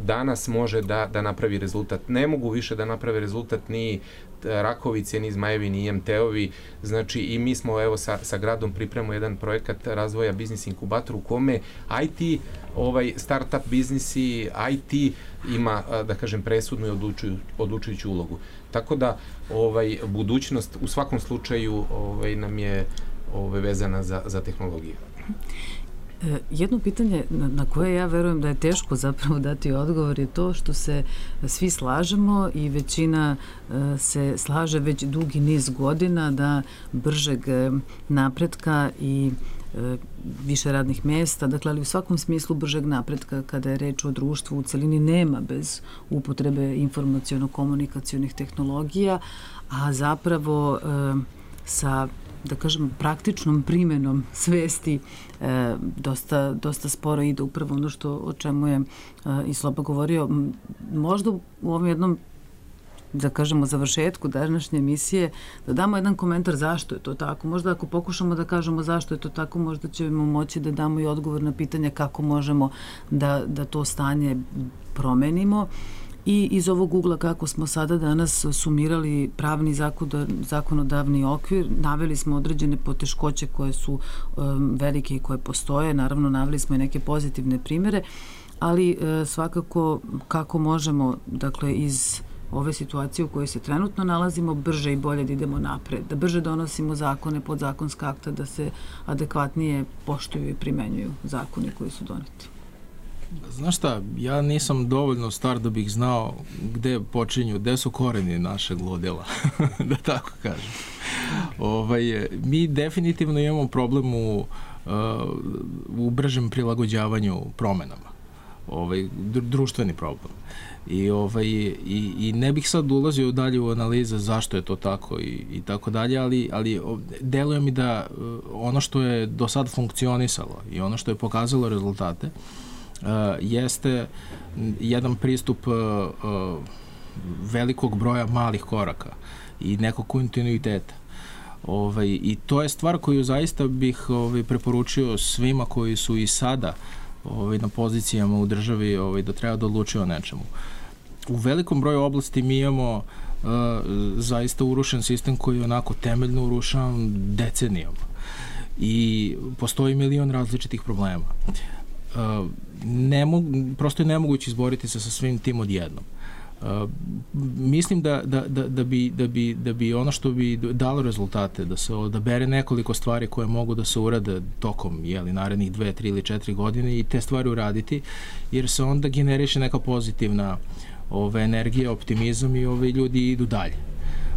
S8: danas može da, da napravi rezultat. Ne mogu više da naprave rezultat ni Rakovice, ni Zmajevi, ni IMT-ovi, znači i mi smo evo sa, sa gradom pripremamo jedan projekat razvoja biznis inkubator u kome IT, ovaj startup biznisi, IT ima, da kažem, presudnu i odlučuju, odlučujuću ulogu. Tako da ovaj budućnost u svakom slučaju ovaj nam je ovaj vezana za za tehnologiju.
S1: E, jedno pitanje na, koje ja verujem da je teško zapravo dati odgovor je to što se svi slažemo i većina e, se slaže već dugi niz godina da bržeg e, napretka i više radnih mesta, dakle, ali u svakom smislu bržeg napretka kada je reč o društvu u celini nema bez upotrebe informacijono-komunikacijonih tehnologija, a zapravo sa da kažem, praktičnom primenom svesti e, dosta, dosta sporo ide upravo ono što, o čemu je e, i Sloba govorio. Možda u ovom jednom da kažemo završetku današnje emisije, da damo jedan komentar zašto je to tako. Možda ako pokušamo da kažemo zašto je to tako, možda ćemo moći da damo i odgovor na pitanje kako možemo da, da to stanje promenimo. I iz ovog ugla kako smo sada danas sumirali pravni zakonodavni okvir, naveli smo određene poteškoće koje su um, velike i koje postoje, naravno naveli smo i neke pozitivne primere, ali e, svakako kako možemo dakle iz ove situacije u kojoj se trenutno nalazimo brže i bolje da idemo napred, da brže donosimo zakone, podzakonska akta, da se adekvatnije poštuju i primenjuju zakoni koji su doneti.
S6: Znaš šta, ja nisam dovoljno star da bih znao gde počinju, gde su koreni našeg ludila, da tako kažem. Ovaj, mi definitivno imamo problem u, uh, u bržem prilagođavanju promenama. Ovaj, društveni problem. I, ovaj, i, I ne bih sad ulazio dalje u analize zašto je to tako i, i tako dalje, ali, ali deluje mi da uh, ono što je do sad funkcionisalo i ono što je pokazalo rezultate, uh, jeste jedan pristup velikog broja malih koraka i nekog kontinuiteta. Ovaj, I to je stvar koju zaista bih ovaj, preporučio svima koji su i sada ovaj, na pozicijama u državi ovaj, da treba da odlučio o nečemu. U velikom broju oblasti mi imamo uh, zaista urušen sistem koji je onako temeljno urušan decenijama. I postoji milion različitih problema. Uh, ne mogu, prosto je nemoguće izboriti se sa svim tim odjednom. Uh, mislim da, da, da, da, bi, da, bi, da bi ono što bi dalo rezultate, da se odabere nekoliko stvari koje mogu da se urade tokom jeli, narednih dve, tri ili četiri godine i te stvari uraditi, jer se onda generiše neka pozitivna ove, energija, optimizam i ove ljudi idu dalje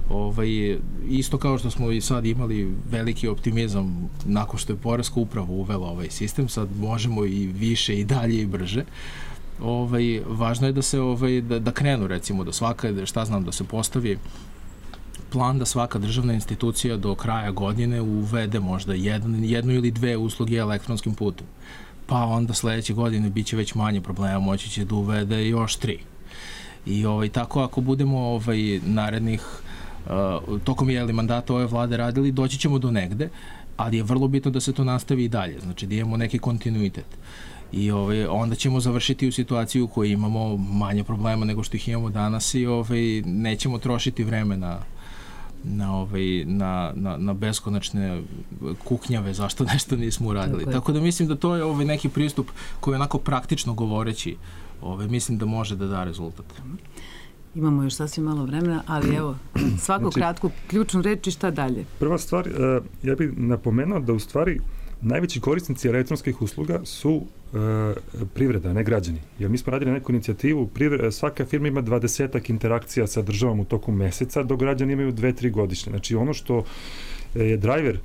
S6: ovaj, isto kao što smo i sad imali veliki optimizam nakon što je Poreska uprava uvela ovaj sistem, sad možemo i više i dalje i brže. Ovaj, važno je da se ovaj, da, da krenu recimo da svaka, šta znam, da se postavi plan da svaka državna institucija do kraja godine uvede možda jedan, jednu ili dve usluge elektronskim putem. Pa onda sledeće godine biće već manje problema, moći će da uvede još tri. I ovaj, tako ako budemo ovaj, narednih tokom jeli mandata ove vlade radili, doći ćemo do negde, ali je vrlo bitno da se to nastavi i dalje, znači da imamo neki kontinuitet. I ovaj, onda ćemo završiti u situaciju u kojoj imamo manje problema nego što ih imamo danas i ovaj, nećemo trošiti vreme na, na, ovaj, na, na, na beskonačne kuknjave zašto nešto nismo uradili. Tako, Tako da mislim da to je ovaj neki pristup koji onako praktično govoreći ovaj, mislim da može da da rezultat.
S1: Imamo još sasvim malo vremena, ali evo, svako znači, kratko, ključnu reč i šta dalje?
S7: Prva stvar, uh, ja bih napomenuo da u stvari najveći korisnici elektronskih usluga su uh, privreda, ne građani. Jer mi smo radili neku inicijativu, svaka firma ima dvadesetak interakcija sa državom u toku meseca, dok građani imaju dve, tri godišnje. Znači ono što je driver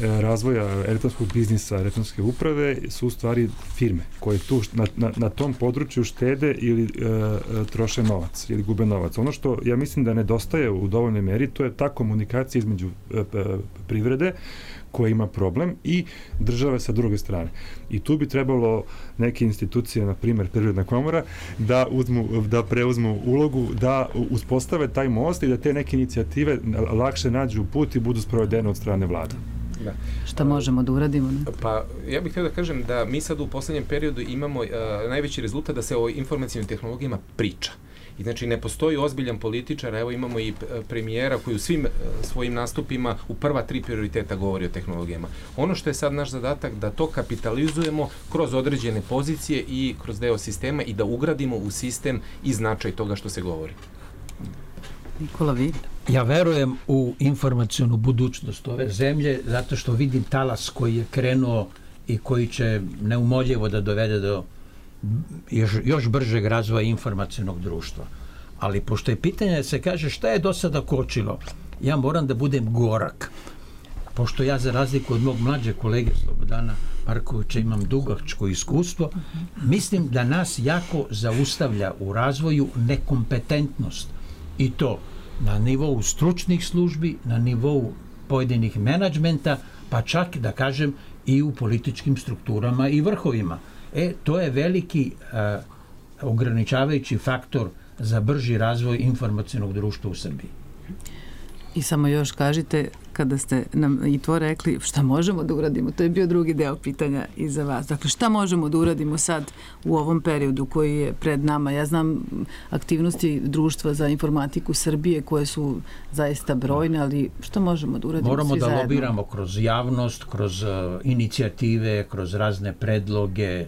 S7: razvoja elektronskog biznisa, elektronske uprave su u stvari firme koje tu na, na, na tom području štede ili e, troše novac ili gube novac. Ono što ja mislim da nedostaje u dovoljnoj meri to je ta komunikacija između e, privrede koja ima problem i države sa druge strane. I tu bi trebalo neke institucije, na primer Privredna komora, da, uzmu, da preuzmu ulogu, da uspostave taj most i da te neke inicijative lakše nađu put i budu sprovedene od strane vlada.
S1: Da. Šta možemo da uradimo? Ne?
S8: Pa ja bih htio da kažem da mi sad u poslednjem periodu imamo uh, najveći rezultat da se o informacijnim tehnologijama priča. I znači ne postoji ozbiljan političar, evo imamo i e, premijera koji u svim e, svojim nastupima u prva tri prioriteta govori o tehnologijama. Ono što je sad naš zadatak da to kapitalizujemo kroz određene pozicije i kroz deo sistema i da ugradimo u sistem i značaj toga što se govori.
S1: Nikola Vilj.
S5: Ja verujem u informacijonu budućnost ove zemlje zato što vidim talas koji je krenuo i koji će neumoljivo da dovede do još, još bržeg razvoja informacijnog društva. Ali pošto je pitanje da se kaže šta je do sada kočilo, ja moram da budem gorak. Pošto ja za razliku od mog mlađe kolege Slobodana Markovića imam dugačko iskustvo, mislim da nas jako zaustavlja u razvoju nekompetentnost. I to na nivou stručnih službi, na nivou pojedinih menadžmenta, pa čak da kažem i u političkim strukturama i vrhovima. E, to je veliki a, ograničavajući faktor za brži razvoj informacijnog društva u Srbiji.
S1: I samo još kažite, kada ste nam i to rekli, šta možemo da uradimo? To je bio drugi deo pitanja i za vas. Dakle, šta možemo da uradimo sad u ovom periodu koji je pred nama? Ja znam aktivnosti Društva za informatiku Srbije koje su zaista brojne, ali šta možemo da uradimo
S5: Moramo
S1: svi
S5: da
S1: zajedno?
S5: lobiramo kroz javnost, kroz uh, inicijative, kroz razne predloge,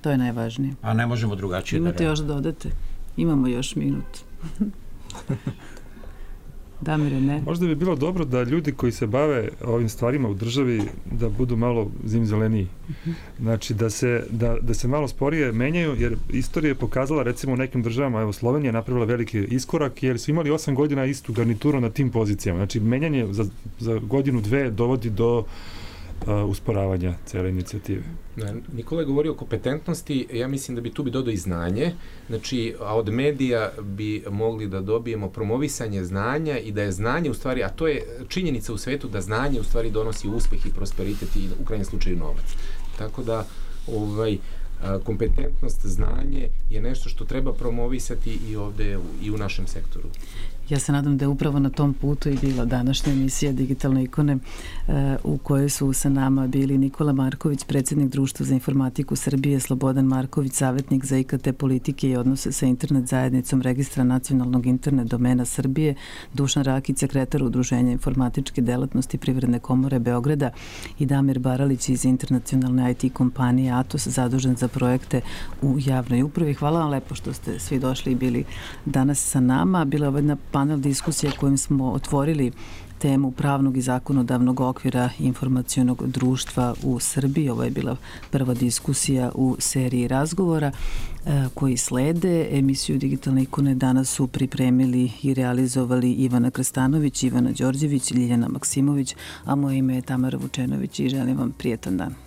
S1: To je najvažnije.
S5: A ne možemo drugačije
S1: Imate
S5: da
S1: još da dodate? Imamo još minut. Damire, ne?
S7: Možda bi bilo dobro da ljudi koji se bave ovim stvarima u državi da budu malo zimzeleniji. Znači da se, da, da se malo sporije menjaju, jer istorija je pokazala recimo u nekim državama, evo Slovenija je napravila veliki iskorak, jer su imali 8 godina istu garnituru na tim pozicijama. Znači menjanje za, za godinu, dve dovodi do uh, usporavanja cele inicijative.
S8: Nikola je govorio o kompetentnosti, ja mislim da bi tu bi dodao i znanje, znači, a od medija bi mogli da dobijemo promovisanje znanja i da je znanje u stvari, a to je činjenica u svetu da znanje u stvari donosi uspeh i prosperitet i u krajnjem slučaju novac. Tako da, ovaj, kompetentnost, znanje je nešto što treba promovisati i ovde i u našem sektoru.
S1: Ja se nadam da je upravo na tom putu i bila današnja emisija Digitalne ikone u kojoj su sa nama bili Nikola Marković, predsednik Društva za informatiku Srbije, Slobodan Marković, savjetnik za IKT politike i odnose sa internet zajednicom registra nacionalnog internet domena Srbije, Dušan Rakić, sekretar Udruženja informatičke delatnosti Privredne komore Beograda i Damir Baralić iz internacionalne IT kompanije Atos, zadužen za projekte u javnoj upravi. Hvala vam lepo što ste svi došli i bili danas sa nama. Bila je jedna panel diskusije kojim smo otvorili temu pravnog i zakonodavnog okvira informacijonog društva u Srbiji. Ovo je bila prva diskusija u seriji razgovora koji slede. Emisiju Digitalne ikone danas su pripremili i realizovali Ivana Krstanović, Ivana Đorđević, Ljiljana Maksimović, a moje ime je Tamara Vučenović i želim vam prijetan dan.